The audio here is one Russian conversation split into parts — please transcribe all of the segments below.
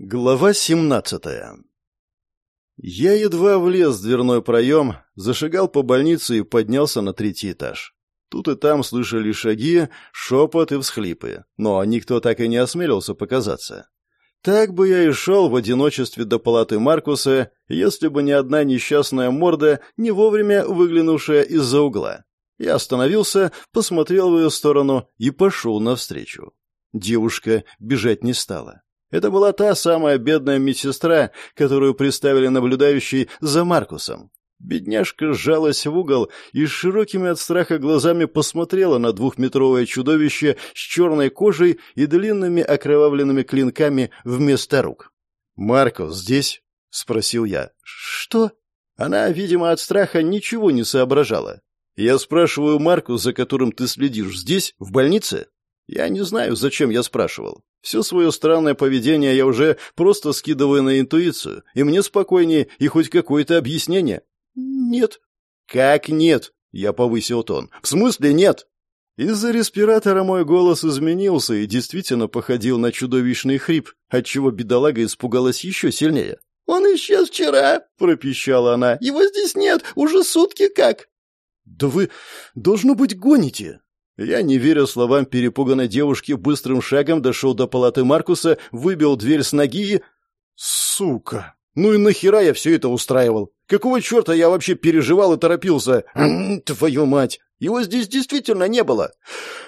Глава 17 Я едва влез в дверной проем, зашагал по больнице и поднялся на третий этаж. Тут и там слышали шаги, шепот и всхлипы, но никто так и не осмелился показаться. Так бы я и шел в одиночестве до палаты Маркуса, если бы не одна несчастная морда, не вовремя выглянувшая из-за угла. Я остановился, посмотрел в ее сторону и пошел навстречу. Девушка бежать не стала. Это была та самая бедная медсестра, которую приставили наблюдающей за Маркусом. Бедняжка сжалась в угол и с широкими от страха глазами посмотрела на двухметровое чудовище с черной кожей и длинными окровавленными клинками вместо рук. «Маркус здесь?» — спросил я. «Что?» Она, видимо, от страха ничего не соображала. «Я спрашиваю Марку, за которым ты следишь, здесь, в больнице?» Я не знаю, зачем я спрашивал. Все свое странное поведение я уже просто скидываю на интуицию, и мне спокойнее и хоть какое-то объяснение. Нет. Как нет? Я повысил тон. В смысле нет? Из-за респиратора мой голос изменился и действительно походил на чудовищный хрип, отчего бедолага испугалась еще сильнее. «Он исчез вчера», — пропищала она. «Его здесь нет, уже сутки как». «Да вы, должно быть, гоните!» Я, не веря словам перепуганной девушки, быстрым шагом дошел до палаты Маркуса, выбил дверь с ноги и... Сука! Ну и нахера я все это устраивал? Какого черта я вообще переживал и торопился? Твою мать! Его здесь действительно не было!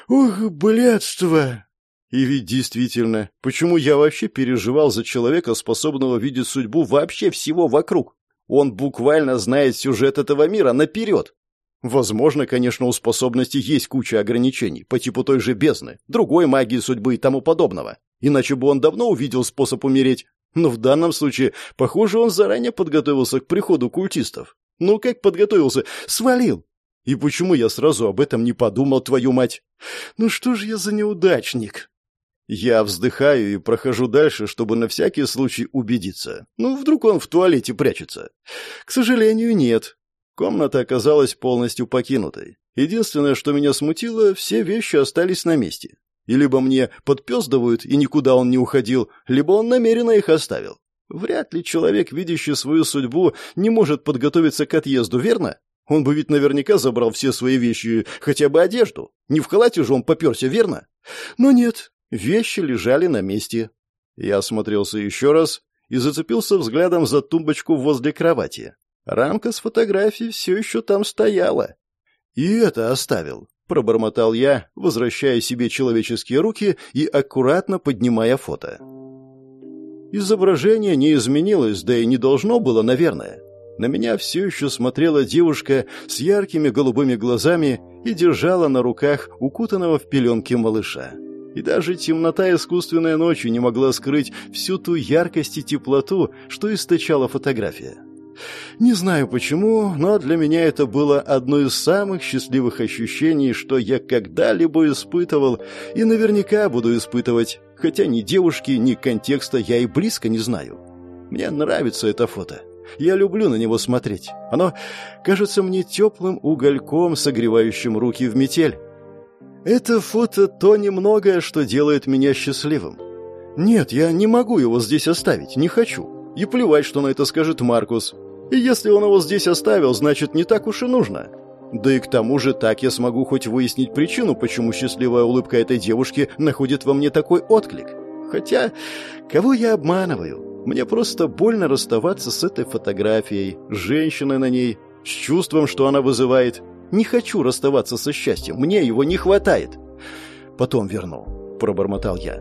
Ух, блядство! И ведь действительно, почему я вообще переживал за человека, способного видеть судьбу вообще всего вокруг? Он буквально знает сюжет этого мира наперед. Возможно, конечно, у способности есть куча ограничений, по типу той же бездны, другой магии судьбы и тому подобного. Иначе бы он давно увидел способ умереть. Но в данном случае, похоже, он заранее подготовился к приходу культистов. Ну, как подготовился? Свалил. И почему я сразу об этом не подумал, твою мать? Ну что же я за неудачник? Я вздыхаю и прохожу дальше, чтобы на всякий случай убедиться. Ну, вдруг он в туалете прячется. К сожалению, нет. Комната оказалась полностью покинутой. Единственное, что меня смутило, все вещи остались на месте. И либо мне подпездывают, и никуда он не уходил, либо он намеренно их оставил. Вряд ли человек, видящий свою судьбу, не может подготовиться к отъезду, верно? Он бы ведь наверняка забрал все свои вещи, хотя бы одежду. Не в халате же он поперся, верно? Но нет, вещи лежали на месте. Я осмотрелся еще раз и зацепился взглядом за тумбочку возле кровати. Рамка с фотографией все еще там стояла. И это оставил, пробормотал я, возвращая себе человеческие руки и аккуратно поднимая фото. Изображение не изменилось, да и не должно было, наверное. На меня все еще смотрела девушка с яркими голубыми глазами и держала на руках укутанного в пеленки малыша. И даже темнота искусственной ночи не могла скрыть всю ту яркость и теплоту, что источала фотография. Не знаю почему, но для меня это было одно из самых счастливых ощущений, что я когда-либо испытывал и наверняка буду испытывать, хотя ни девушки, ни контекста я и близко не знаю. Мне нравится это фото. Я люблю на него смотреть. Оно кажется мне теплым угольком, согревающим руки в метель. Это фото то немногое, что делает меня счастливым. Нет, я не могу его здесь оставить, не хочу. И плевать, что на это скажет Маркус. И если он его здесь оставил, значит, не так уж и нужно. Да и к тому же так я смогу хоть выяснить причину, почему счастливая улыбка этой девушки находит во мне такой отклик. Хотя, кого я обманываю? Мне просто больно расставаться с этой фотографией, женщиной на ней, с чувством, что она вызывает. Не хочу расставаться со счастьем, мне его не хватает. Потом верну, пробормотал я.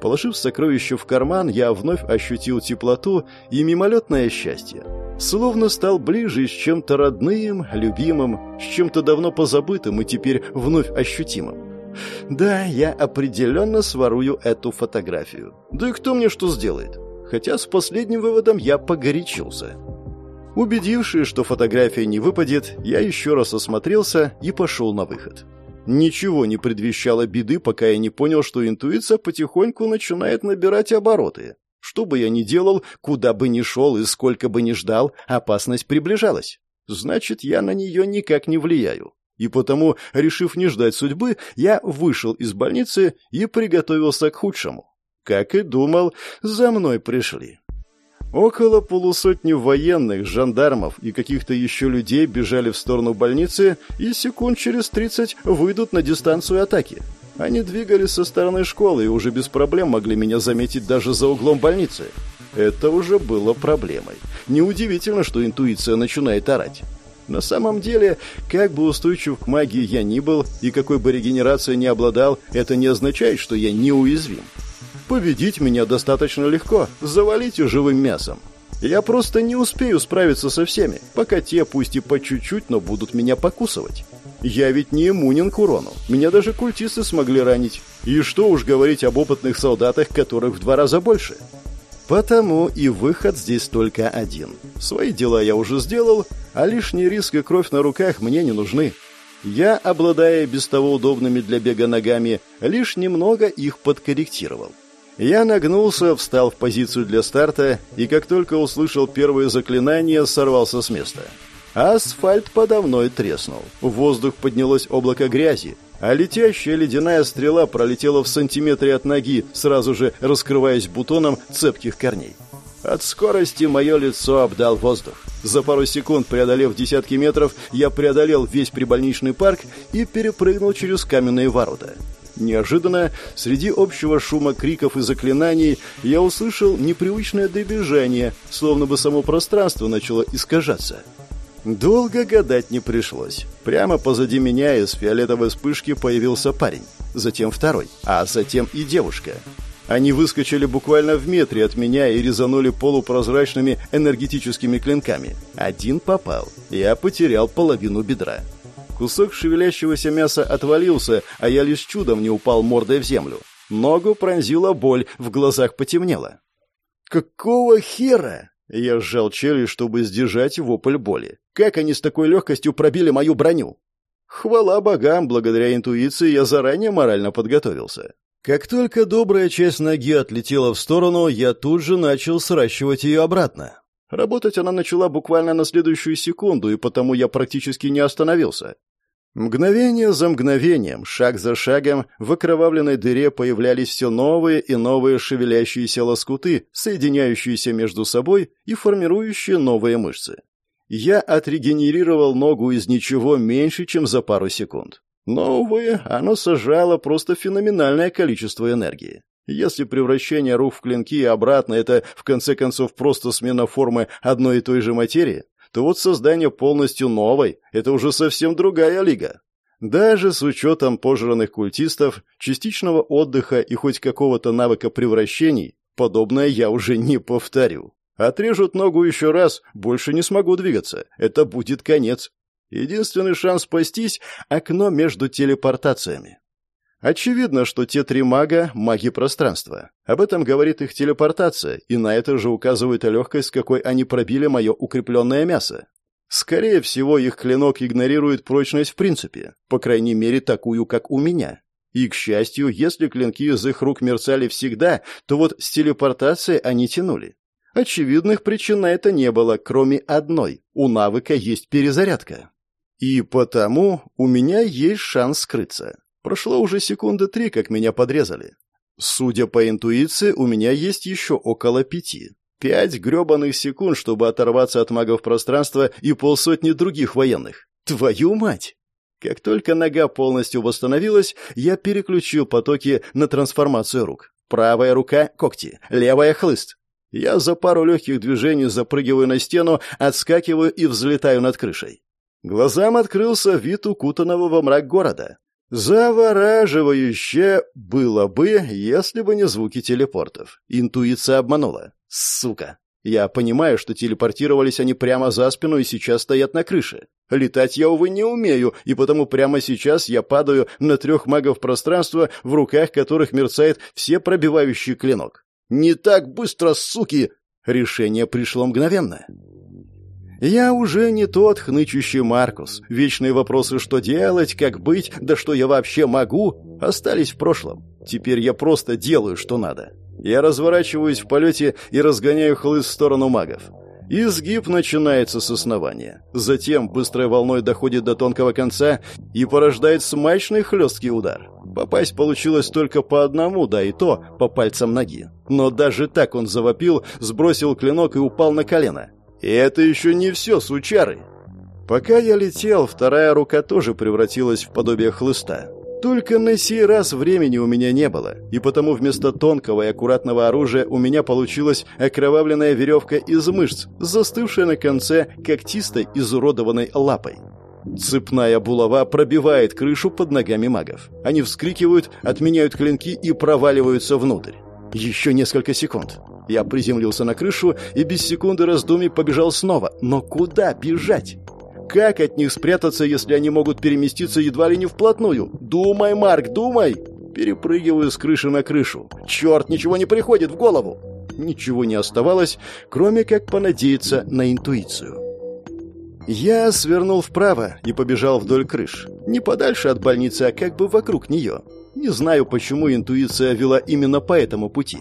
Положив сокровище в карман, я вновь ощутил теплоту и мимолетное счастье. Словно стал ближе с чем-то родным, любимым, с чем-то давно позабытым и теперь вновь ощутимым. Да, я определенно сворую эту фотографию. Да и кто мне что сделает? Хотя с последним выводом я погорячился. Убедившись, что фотография не выпадет, я еще раз осмотрелся и пошел на выход. Ничего не предвещало беды, пока я не понял, что интуиция потихоньку начинает набирать обороты. Что бы я ни делал, куда бы ни шел и сколько бы ни ждал, опасность приближалась. Значит, я на нее никак не влияю. И потому, решив не ждать судьбы, я вышел из больницы и приготовился к худшему. Как и думал, за мной пришли. Около полусотни военных, жандармов и каких-то еще людей бежали в сторону больницы и секунд через тридцать выйдут на дистанцию атаки. Они двигались со стороны школы и уже без проблем могли меня заметить даже за углом больницы. Это уже было проблемой. Неудивительно, что интуиция начинает орать. На самом деле, как бы устойчив к магии я ни был и какой бы регенерацией не обладал, это не означает, что я неуязвим. Победить меня достаточно легко, завалите живым мясом. Я просто не успею справиться со всеми, пока те, пусть и по чуть-чуть, но будут меня покусывать. Я ведь не иммунен к урону. Меня даже культисты смогли ранить. И что уж говорить об опытных солдатах, которых в два раза больше. Потому и выход здесь только один. Свои дела я уже сделал, а лишний риск и кровь на руках мне не нужны. Я, обладая без того удобными для бега ногами, лишь немного их подкорректировал. Я нагнулся, встал в позицию для старта, и как только услышал первые заклинания, сорвался с места. Асфальт подо мной треснул. В воздух поднялось облако грязи, а летящая ледяная стрела пролетела в сантиметре от ноги, сразу же раскрываясь бутоном цепких корней. От скорости мое лицо обдал воздух. За пару секунд, преодолев десятки метров, я преодолел весь прибольничный парк и перепрыгнул через каменные ворота. Неожиданно, среди общего шума криков и заклинаний, я услышал непривычное дребезжание, словно бы само пространство начало искажаться. Долго гадать не пришлось. Прямо позади меня из фиолетовой вспышки появился парень, затем второй, а затем и девушка. Они выскочили буквально в метре от меня и резанули полупрозрачными энергетическими клинками. Один попал. Я потерял половину бедра. Кусок шевелящегося мяса отвалился, а я лишь чудом не упал мордой в землю. Ногу пронзила боль, в глазах потемнело. «Какого хера?» Я сжал челюсть, чтобы сдержать вопль боли. Как они с такой легкостью пробили мою броню? Хвала богам, благодаря интуиции я заранее морально подготовился. Как только добрая часть ноги отлетела в сторону, я тут же начал сращивать ее обратно. Работать она начала буквально на следующую секунду, и потому я практически не остановился. Мгновение за мгновением, шаг за шагом, в окровавленной дыре появлялись все новые и новые шевелящиеся лоскуты, соединяющиеся между собой и формирующие новые мышцы. Я отрегенерировал ногу из ничего меньше, чем за пару секунд. Но, увы, оно сожрало просто феноменальное количество энергии. Если превращение рук в клинки и обратно – это, в конце концов, просто смена формы одной и той же материи, то вот создание полностью новой – это уже совсем другая лига. Даже с учетом пожранных культистов, частичного отдыха и хоть какого-то навыка превращений, подобное я уже не повторю. Отрежут ногу еще раз, больше не смогу двигаться. Это будет конец. Единственный шанс спастись – окно между телепортациями. Очевидно, что те три мага – маги пространства. Об этом говорит их телепортация, и на это же указывает легкость, с какой они пробили мое укрепленное мясо. Скорее всего, их клинок игнорирует прочность в принципе, по крайней мере, такую, как у меня. И, к счастью, если клинки из их рук мерцали всегда, то вот с телепортацией они тянули. Очевидных причин на это не было, кроме одной – у навыка есть перезарядка. И потому у меня есть шанс скрыться. Прошло уже секунды три, как меня подрезали. Судя по интуиции, у меня есть еще около пяти. Пять гребаных секунд, чтобы оторваться от магов пространства и полсотни других военных. Твою мать! Как только нога полностью восстановилась, я переключил потоки на трансформацию рук. Правая рука — когти, левая — хлыст. Я за пару легких движений запрыгиваю на стену, отскакиваю и взлетаю над крышей. Глазам открылся вид укутанного во мрак города. Завораживающе было бы, если бы не звуки телепортов. Интуиция обманула. Сука. Я понимаю, что телепортировались они прямо за спину и сейчас стоят на крыше. Летать я, увы, не умею, и потому прямо сейчас я падаю на трех магов пространства, в руках которых мерцает все пробивающий клинок. «Не так быстро, суки!» Решение пришло мгновенно. Я уже не тот хнычущий Маркус. Вечные вопросы «что делать?», «как быть?», «да что я вообще могу?» остались в прошлом. Теперь я просто делаю, что надо. Я разворачиваюсь в полете и разгоняю хлыст в сторону магов. Изгиб начинается с основания. Затем быстрой волной доходит до тонкого конца и порождает смачный хлесткий удар. Попасть получилось только по одному, да и то по пальцам ноги. Но даже так он завопил, сбросил клинок и упал на колено. И это еще не все, сучары. Пока я летел, вторая рука тоже превратилась в подобие хлыста. Только на сей раз времени у меня не было, и потому вместо тонкого и аккуратного оружия у меня получилась окровавленная веревка из мышц, застывшая на конце когтистой изуродованной лапой. Цепная булава пробивает крышу под ногами магов. Они вскрикивают, отменяют клинки и проваливаются внутрь. Еще несколько секунд. Я приземлился на крышу и без секунды раздумий побежал снова. Но куда бежать? Как от них спрятаться, если они могут переместиться едва ли не вплотную? Думай, Марк, думай! Перепрыгиваю с крыши на крышу. Черт, ничего не приходит в голову. Ничего не оставалось, кроме как понадеяться на интуицию. Я свернул вправо и побежал вдоль крыш. Не подальше от больницы, а как бы вокруг нее. Не знаю, почему интуиция вела именно по этому пути.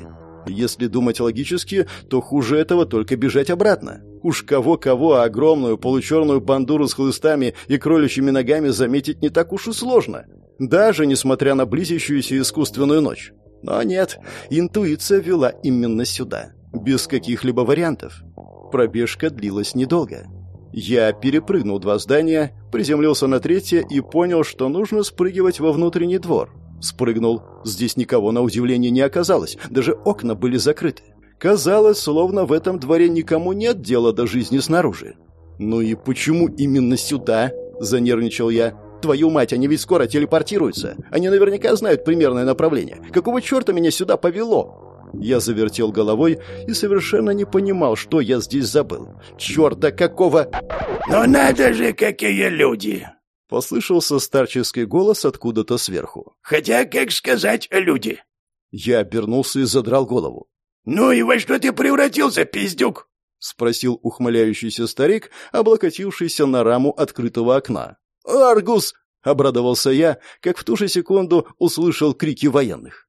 Если думать логически, то хуже этого только бежать обратно. Уж кого-кого, а огромную получерную бандуру с хлыстами и кроличьими ногами заметить не так уж и сложно. Даже несмотря на близящуюся искусственную ночь. Но нет, интуиция вела именно сюда. Без каких-либо вариантов. Пробежка длилась недолго. Я перепрыгнул два здания, приземлился на третье и понял, что нужно спрыгивать во внутренний двор. Спрыгнул. Здесь никого на удивление не оказалось, даже окна были закрыты. Казалось, словно в этом дворе никому нет дела до жизни снаружи. «Ну и почему именно сюда?» – занервничал я. «Твою мать, они ведь скоро телепортируются. Они наверняка знают примерное направление. Какого черта меня сюда повело?» Я завертел головой и совершенно не понимал, что я здесь забыл. «Черта какого...» «Ну надо же, какие люди!» Послышался старческий голос откуда-то сверху. «Хотя, как сказать, люди?» Я обернулся и задрал голову. «Ну и во что ты превратился, пиздюк?» — спросил ухмыляющийся старик, облокотившийся на раму открытого окна. «Аргус!» — обрадовался я, как в ту же секунду услышал крики военных.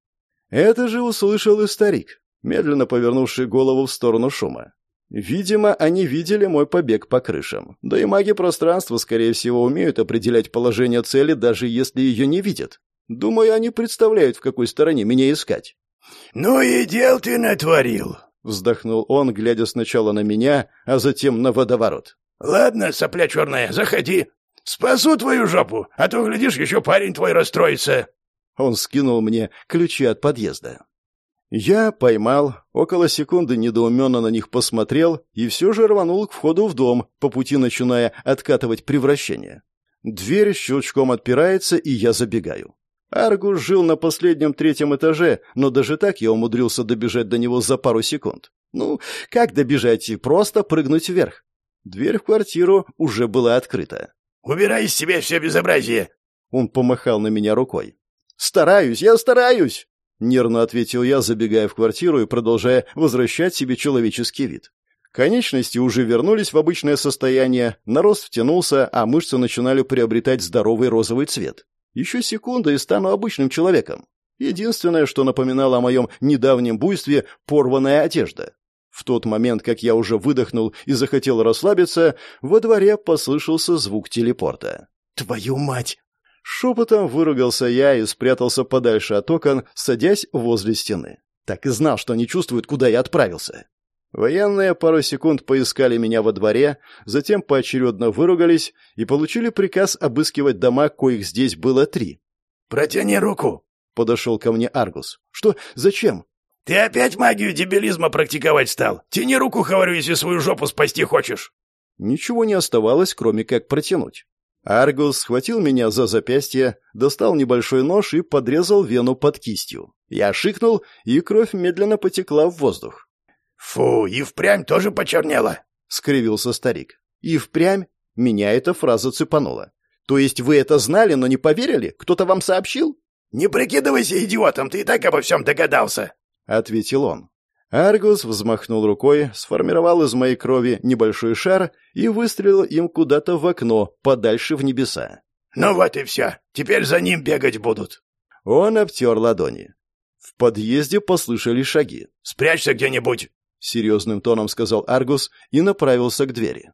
Это же услышал и старик, медленно повернувший голову в сторону шума. Видимо, они видели мой побег по крышам. Да и маги пространства, скорее всего, умеют определять положение цели, даже если ее не видят. Думаю, они представляют, в какой стороне меня искать. «Ну и дел ты натворил», — вздохнул он, глядя сначала на меня, а затем на водоворот. «Ладно, сопля черная, заходи. Спасу твою жопу, а то, глядишь, еще парень твой расстроится». Он скинул мне ключи от подъезда. Я поймал, около секунды недоуменно на них посмотрел и все же рванул к входу в дом, по пути начиная откатывать превращение. Дверь щелчком отпирается, и я забегаю. Аргус жил на последнем третьем этаже, но даже так я умудрился добежать до него за пару секунд. Ну, как добежать и просто прыгнуть вверх? Дверь в квартиру уже была открыта. «Убирай из себя все безобразие!» Он помахал на меня рукой. «Стараюсь, я стараюсь!» Нервно ответил я, забегая в квартиру и продолжая возвращать себе человеческий вид. Конечности уже вернулись в обычное состояние, нарост втянулся, а мышцы начинали приобретать здоровый розовый цвет. Еще секунда и стану обычным человеком. Единственное, что напоминало о моем недавнем буйстве – порванная одежда. В тот момент, как я уже выдохнул и захотел расслабиться, во дворе послышался звук телепорта. «Твою мать!» Шепотом выругался я и спрятался подальше от окон, садясь возле стены. Так и знал, что не чувствует, куда я отправился. Военные пару секунд поискали меня во дворе, затем поочередно выругались и получили приказ обыскивать дома, коих здесь было три. «Протяни руку!» — подошел ко мне Аргус. «Что? Зачем?» «Ты опять магию дебилизма практиковать стал? Тяни руку, говорю, если свою жопу спасти хочешь!» Ничего не оставалось, кроме как протянуть. Аргус схватил меня за запястье, достал небольшой нож и подрезал вену под кистью. Я шикнул, и кровь медленно потекла в воздух. «Фу, и впрямь тоже почернело!» — скривился старик. «И впрямь?» — меня эта фраза цепанула. «То есть вы это знали, но не поверили? Кто-то вам сообщил?» «Не прикидывайся идиотом, ты и так обо всем догадался!» — ответил он. Аргус взмахнул рукой, сформировал из моей крови небольшой шар и выстрелил им куда-то в окно, подальше в небеса. «Ну вот и все. Теперь за ним бегать будут». Он обтер ладони. В подъезде послышали шаги. «Спрячься где-нибудь», — серьезным тоном сказал Аргус и направился к двери.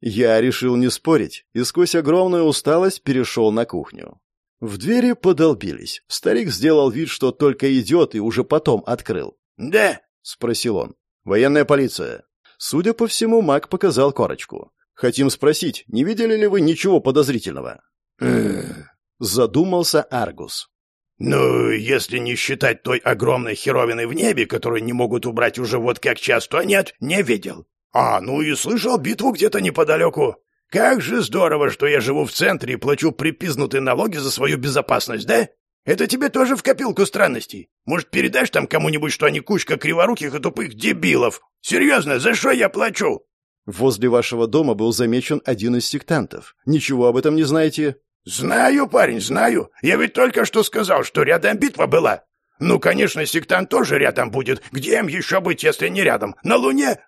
Я решил не спорить и сквозь огромную усталость перешел на кухню. В двери подолбились. Старик сделал вид, что только идет, и уже потом открыл. «Да?» — спросил он. «Военная полиция». Судя по всему, маг показал корочку. «Хотим спросить, не видели ли вы ничего подозрительного?» Задумался Аргус. «Ну, если не считать той огромной херовины в небе, которую не могут убрать уже вот как час, то нет, не видел. А, ну и слышал битву где-то неподалеку. Как же здорово, что я живу в центре и плачу припизнутые налоги за свою безопасность, да? Это тебе тоже в копилку странностей. Может, передашь там кому-нибудь, что они кучка криворуких и тупых дебилов? Серьезно, за что я плачу?» Возле вашего дома был замечен один из сектантов. Ничего об этом не знаете? «Знаю, парень, знаю. Я ведь только что сказал, что рядом битва была. Ну, конечно, сектант тоже рядом будет. Где им еще быть, если не рядом? На Луне?»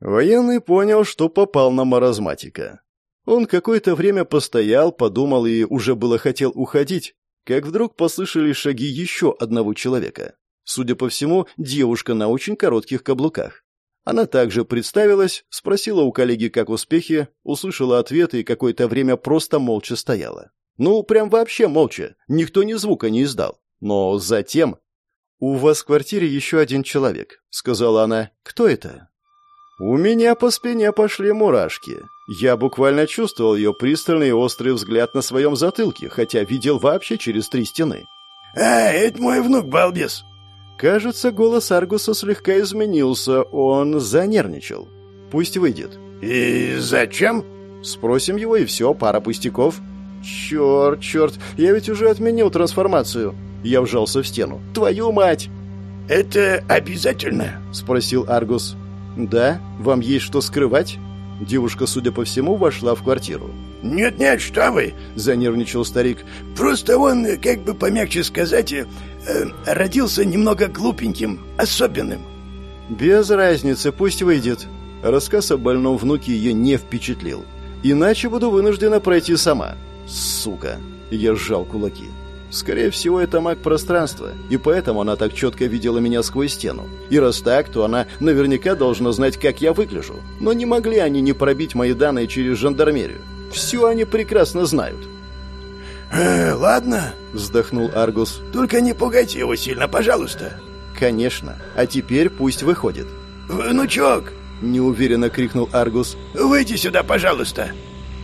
Военный понял, что попал на маразматика. Он какое-то время постоял, подумал и уже было хотел уходить, как вдруг послышались шаги еще одного человека. Судя по всему, девушка на очень коротких каблуках. Она также представилась, спросила у коллеги, как успехи, услышала ответ и какое-то время просто молча стояла. Ну, прям вообще молча, никто ни звука не издал. Но затем... «У вас в квартире еще один человек», — сказала она. «Кто это?» У меня по спине пошли мурашки. Я буквально чувствовал ее пристальный и острый взгляд на своем затылке, хотя видел вообще через три стены. «А, это мой внук, балбес!» Кажется, голос Аргуса слегка изменился, он занервничал. «Пусть выйдет». «И зачем?» «Спросим его, и все, пара пустяков». «Черт, черт, я ведь уже отменил трансформацию». Я вжался в стену. «Твою мать!» «Это обязательно?» — спросил Аргус. «Да? Вам есть что скрывать?» Девушка, судя по всему, вошла в квартиру. «Нет-нет, что вы!» — занервничал старик. «Просто он, как бы помягче сказать, э, родился немного глупеньким, особенным». «Без разницы, пусть выйдет». Рассказ о больном внуке ее не впечатлил. «Иначе буду вынуждена пройти сама». «Сука!» — я сжал кулаки. Скорее всего, это маг пространства, и поэтому она так четко видела меня сквозь стену. И раз так, то она наверняка должна знать, как я выгляжу. Но не могли они не пробить мои данные через жандармерию. Все они прекрасно знают. «Э, «Ладно», — вздохнул Аргус. «Только не пугайте его сильно, пожалуйста». «Конечно. А теперь пусть выходит». «Внучок!» — неуверенно крикнул Аргус. «Выйди сюда, пожалуйста».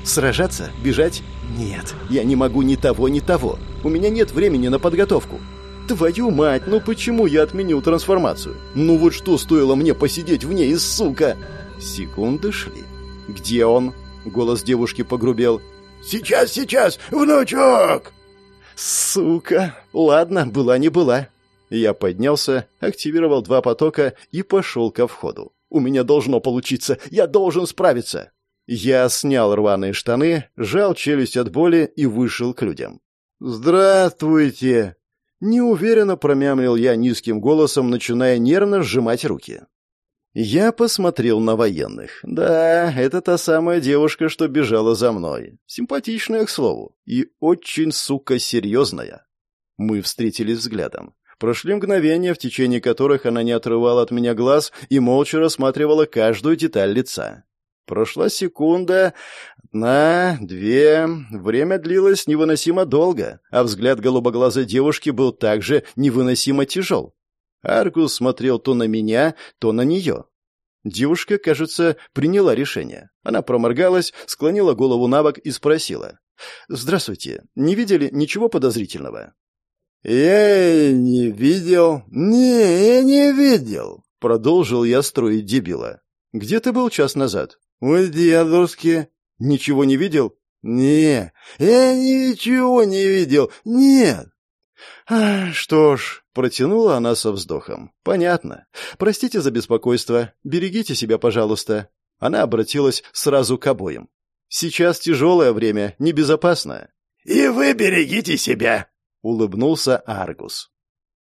«Сражаться? Бежать? Нет, я не могу ни того, ни того. У меня нет времени на подготовку. Твою мать, ну почему я отменил трансформацию? Ну вот что стоило мне посидеть в ней, сука? Секунды шли. Где он? Голос девушки погрубел. Сейчас, сейчас, внучок! Сука! Ладно, была не была. Я поднялся, активировал два потока и пошел ко входу. У меня должно получиться, я должен справиться. Я снял рваные штаны, сжал челюсть от боли и вышел к людям. «Здравствуйте!» Неуверенно промямлил я низким голосом, начиная нервно сжимать руки. Я посмотрел на военных. Да, это та самая девушка, что бежала за мной. Симпатичная, к слову. И очень, сука, серьезная. Мы встретились взглядом. Прошли мгновения, в течение которых она не отрывала от меня глаз и молча рассматривала каждую деталь лица. Прошла секунда, одна, две. Время длилось невыносимо долго, а взгляд голубоглазой девушки был также невыносимо тяжел. Аргус смотрел то на меня, то на нее. Девушка, кажется, приняла решение. Она проморгалась, склонила голову на бок и спросила. «Здравствуйте. Не видели ничего подозрительного?» «Я не видел. Не, я не видел», — продолжил я строить дебила. «Где ты был час назад?» «У дедушки». «Ничего не видел?» «Не, я ничего не видел. Нет». А, «Что ж», — протянула она со вздохом. «Понятно. Простите за беспокойство. Берегите себя, пожалуйста». Она обратилась сразу к обоим. «Сейчас тяжелое время, небезопасно». «И вы берегите себя», — улыбнулся Аргус.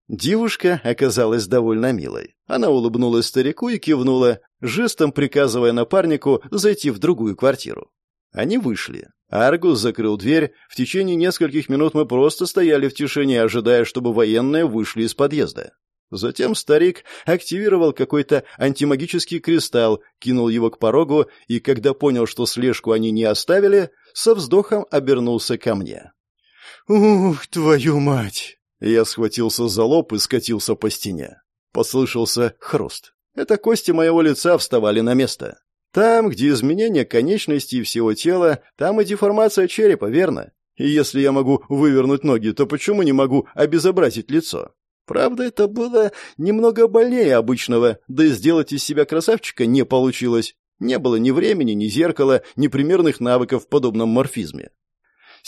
Девушка оказалась довольно милой. Она улыбнулась старику и кивнула, жестом приказывая напарнику зайти в другую квартиру. Они вышли. Аргус закрыл дверь. В течение нескольких минут мы просто стояли в тишине, ожидая, чтобы военные вышли из подъезда. Затем старик активировал какой-то антимагический кристалл, кинул его к порогу и, когда понял, что слежку они не оставили, со вздохом обернулся ко мне. «Ух, твою мать!» Я схватился за лоб и скатился по стене. Послышался хруст. Это кости моего лица вставали на место. Там, где изменение конечностей всего тела, там и деформация черепа, верно? И если я могу вывернуть ноги, то почему не могу обезобразить лицо? Правда, это было немного больнее обычного, да и сделать из себя красавчика не получилось. Не было ни времени, ни зеркала, ни примерных навыков в подобном морфизме.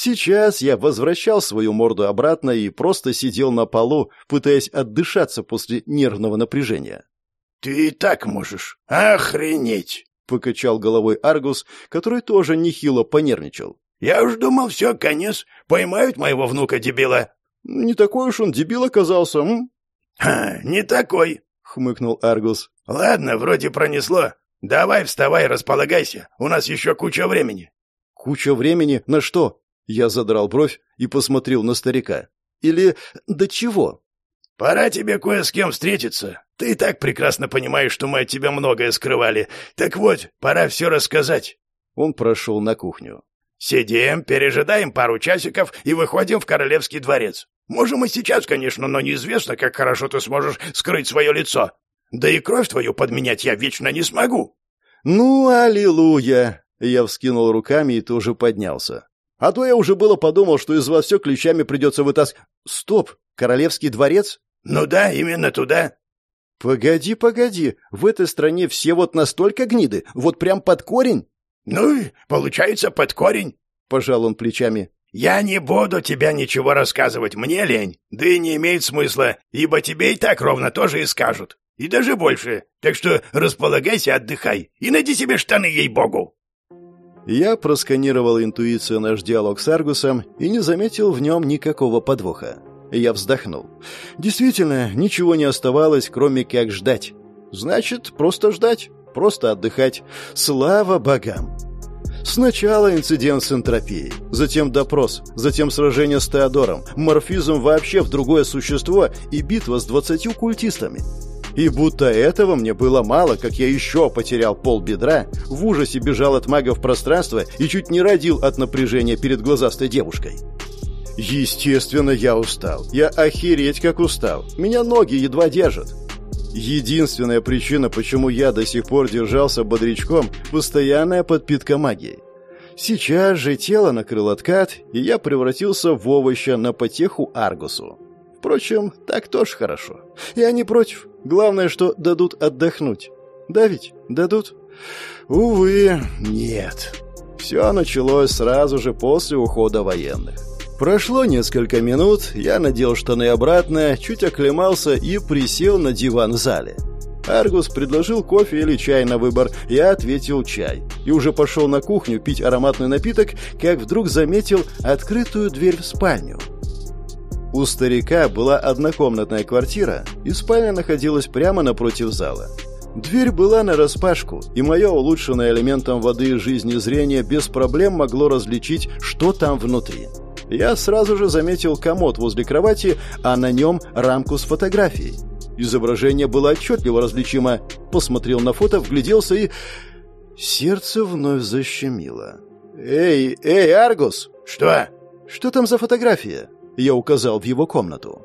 Сейчас я возвращал свою морду обратно и просто сидел на полу, пытаясь отдышаться после нервного напряжения. «Ты и так можешь. Охренеть!» — покачал головой Аргус, который тоже нехило понервничал. «Я уж думал, все, конец. Поймают моего внука-дебила». «Не такой уж он дебил оказался, м?» «Ха, не такой», — хмыкнул Аргус. «Ладно, вроде пронесло. Давай вставай, располагайся. У нас еще куча времени». «Куча времени? На что?» Я задрал бровь и посмотрел на старика. «Или до чего?» «Пора тебе кое с кем встретиться. Ты и так прекрасно понимаешь, что мы от тебя многое скрывали. Так вот, пора все рассказать». Он прошел на кухню. «Сидим, пережидаем пару часиков и выходим в Королевский дворец. Можем и сейчас, конечно, но неизвестно, как хорошо ты сможешь скрыть свое лицо. Да и кровь твою подменять я вечно не смогу». «Ну, аллилуйя!» Я вскинул руками и тоже поднялся. «А то я уже было подумал, что из вас все ключами придется вытаскивать...» «Стоп! Королевский дворец?» «Ну да, именно туда». «Погоди, погоди, в этой стране все вот настолько гниды, вот прям под корень?» «Ну, получается, под корень», — пожал он плечами. «Я не буду тебя ничего рассказывать, мне лень, да и не имеет смысла, ибо тебе и так ровно тоже и скажут, и даже больше, так что располагайся, отдыхай, и найди себе штаны, ей-богу». Я просканировал интуицию наш диалог с Аргусом и не заметил в нем никакого подвоха. Я вздохнул. Действительно, ничего не оставалось, кроме как ждать. Значит, просто ждать, просто отдыхать. Слава богам! Сначала инцидент с энтропией, затем допрос, затем сражение с Теодором, морфизм вообще в другое существо и битва с двадцатью культистами. И будто этого мне было мало, как я еще потерял пол бедра, в ужасе бежал от мага в пространство и чуть не родил от напряжения перед глазастой девушкой. Естественно, я устал. Я охереть как устал. Меня ноги едва держат. Единственная причина, почему я до сих пор держался бодрячком – постоянная подпитка магией. Сейчас же тело накрыл откат, и я превратился в овоща на потеху Аргусу. Впрочем, так тоже хорошо. Я не против. Главное, что дадут отдохнуть. Да ведь? Дадут? Увы, нет. Все началось сразу же после ухода военных. Прошло несколько минут, я надел штаны обратно, чуть оклемался и присел на диван в зале. Аргус предложил кофе или чай на выбор, я ответил чай. И уже пошел на кухню пить ароматный напиток, как вдруг заметил открытую дверь в спальню. У старика была однокомнатная квартира, и спальня находилась прямо напротив зала. Дверь была нараспашку, и мое улучшенное элементом воды и жизни зрение без проблем могло различить, что там внутри я сразу же заметил комод возле кровати, а на нем рамку с фотографией. Изображение было отчетливо различимо. Посмотрел на фото, вгляделся и... Сердце вновь защемило. «Эй, эй, Аргус!» «Что?» «Что там за фотография?» Я указал в его комнату.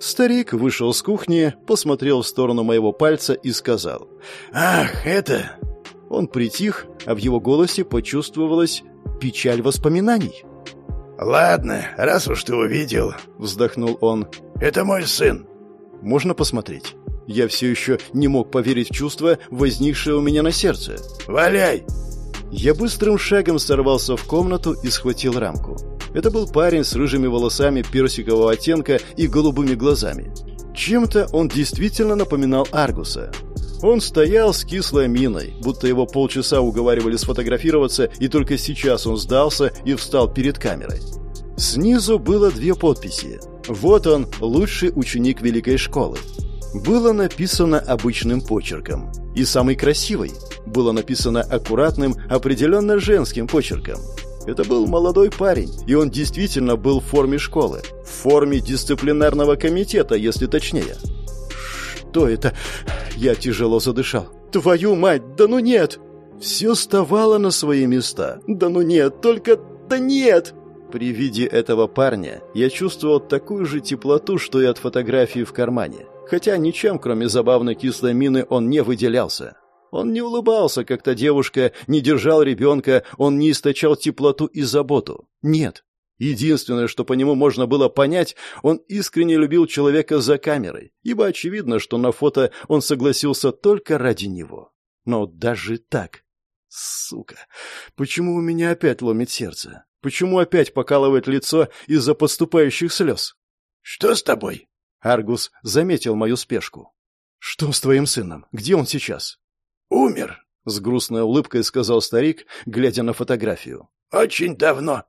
Старик вышел с кухни, посмотрел в сторону моего пальца и сказал. «Ах, это...» Он притих, а в его голосе почувствовалась печаль воспоминаний. «Ладно, раз уж ты увидел», — вздохнул он, — «это мой сын». «Можно посмотреть?» Я все еще не мог поверить в чувство, возникшее у меня на сердце. «Валяй!» Я быстрым шагом сорвался в комнату и схватил рамку. Это был парень с рыжими волосами персикового оттенка и голубыми глазами. Чем-то он действительно напоминал Аргуса. Он стоял с кислой миной, будто его полчаса уговаривали сфотографироваться, и только сейчас он сдался и встал перед камерой. Снизу было две подписи. Вот он, лучший ученик великой школы. Было написано обычным почерком. И самый красивый. Было написано аккуратным, определенно женским почерком. Это был молодой парень, и он действительно был в форме школы. В форме дисциплинарного комитета, если точнее. Что это? Я тяжело задышал. Твою мать, да ну нет! Все вставало на свои места. Да ну нет, только да нет! При виде этого парня я чувствовал такую же теплоту, что и от фотографии в кармане. Хотя ничем, кроме забавной кислой мины, он не выделялся. Он не улыбался, как та девушка, не держал ребенка, он не источал теплоту и заботу. Нет. Единственное, что по нему можно было понять, он искренне любил человека за камерой, ибо очевидно, что на фото он согласился только ради него. Но даже так... Сука, почему у меня опять ломит сердце? Почему опять покалывает лицо из-за поступающих слез? «Что с тобой?» Аргус заметил мою спешку. «Что с твоим сыном? Где он сейчас?» «Умер», — с грустной улыбкой сказал старик, глядя на фотографию. «Очень давно».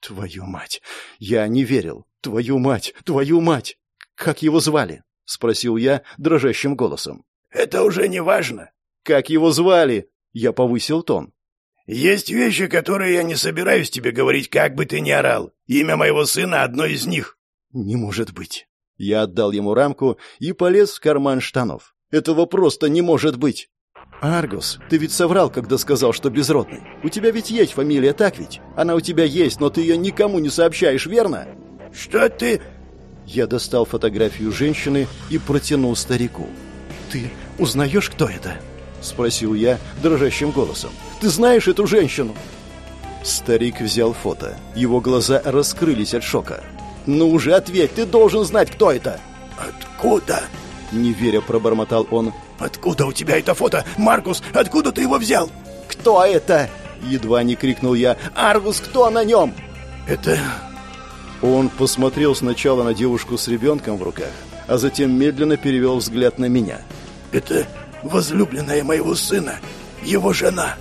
«Твою мать! Я не верил! Твою мать! Твою мать! Как его звали?» — спросил я дрожащим голосом. «Это уже не важно». «Как его звали?» — я повысил тон. «Есть вещи, которые я не собираюсь тебе говорить, как бы ты ни орал. Имя моего сына — одно из них». «Не может быть». Я отдал ему рамку и полез в карман штанов. «Этого просто не может быть». «Аргус, ты ведь соврал, когда сказал, что безродный. У тебя ведь есть фамилия, так ведь? Она у тебя есть, но ты ее никому не сообщаешь, верно?» «Что ты...» Я достал фотографию женщины и протянул старику. «Ты узнаешь, кто это?» — спросил я дрожащим голосом. «Ты знаешь эту женщину?» Старик взял фото. Его глаза раскрылись от шока. «Ну уже ответь, ты должен знать, кто это!» «Откуда?» Не веря, пробормотал он. «Откуда у тебя это фото? Маркус, откуда ты его взял?» «Кто это?» Едва не крикнул я. «Аргус, кто на нем?» «Это...» Он посмотрел сначала на девушку с ребенком в руках, а затем медленно перевел взгляд на меня. «Это возлюбленная моего сына, его жена».